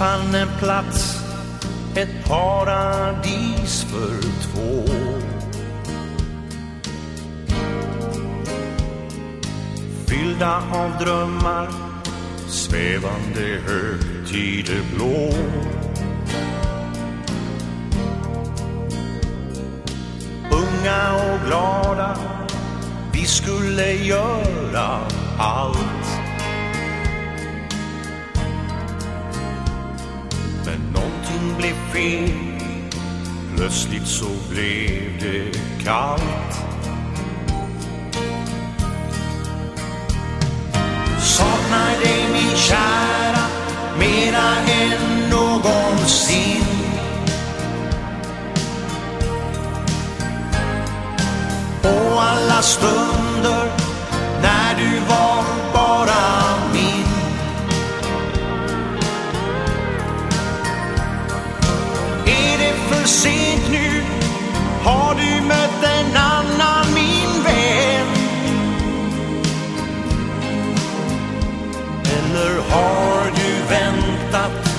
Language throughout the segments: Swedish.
fann en plats, ett paradis för två. Fyllda av drömmar, svävande högtider blå. Unga och glada, vi skulle göra allt. Någonting plötsligt så blev det kallt. Saknar dig min kära mera än någonsin. Och alla stunder nu? Har du mött en annan min vän? Eller har du väntat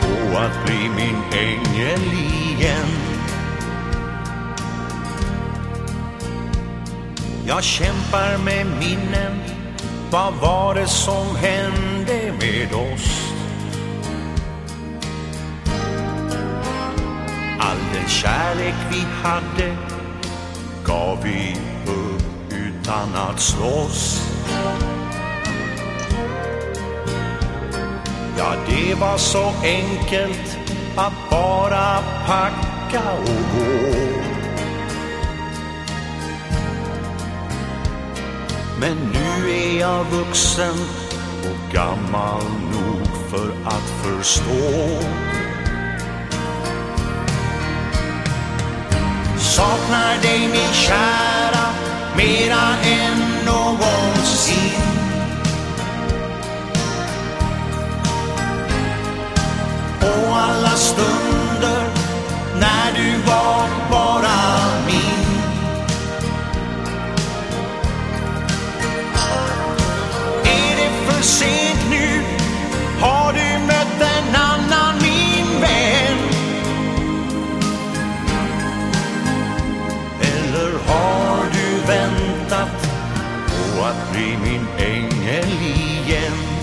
på att bli min ängel igen? Jag kämpar med minnen, vad var det som hände med oss? All den kärlek vi hade gav vi upp utan att slåss. Ja, det var så enkelt att bara packa och gå. Men nu är jag vuxen och gammal nog för att förstå. Saknar dig min kära mera än på att bli min ängel igen?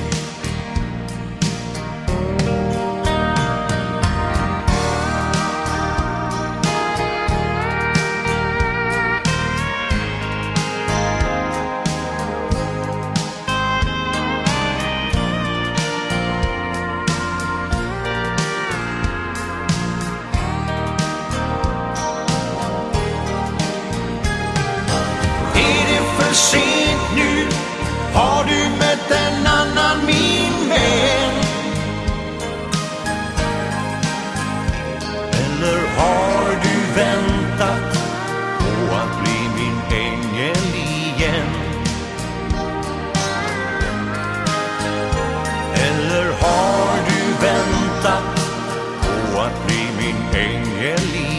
Eller